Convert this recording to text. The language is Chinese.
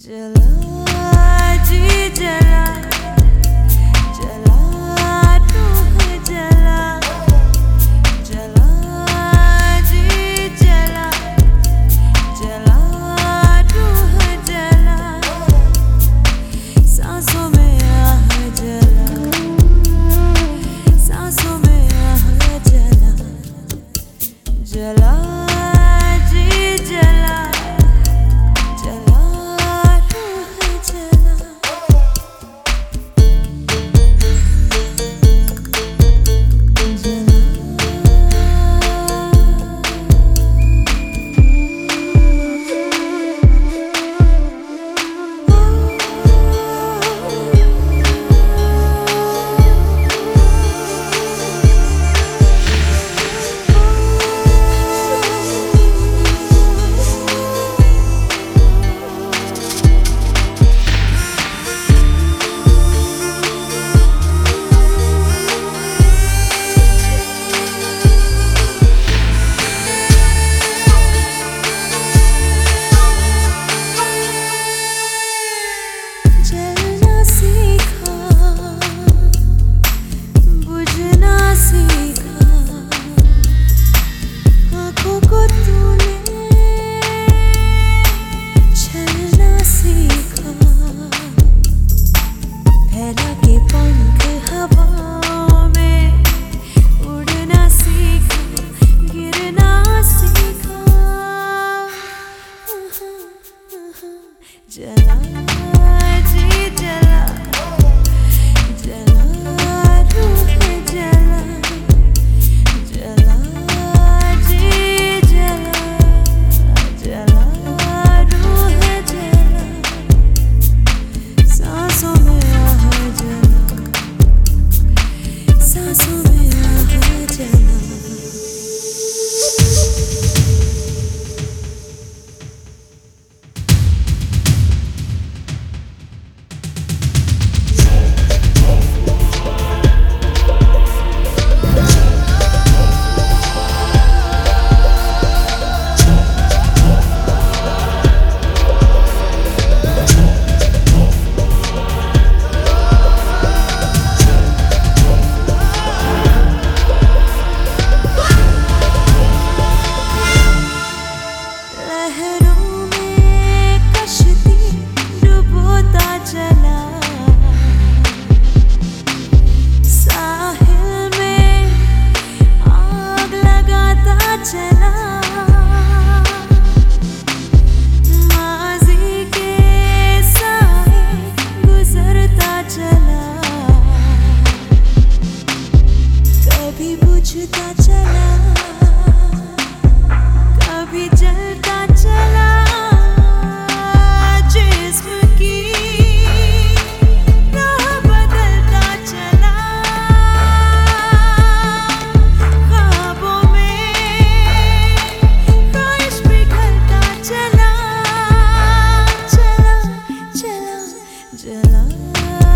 解了。love.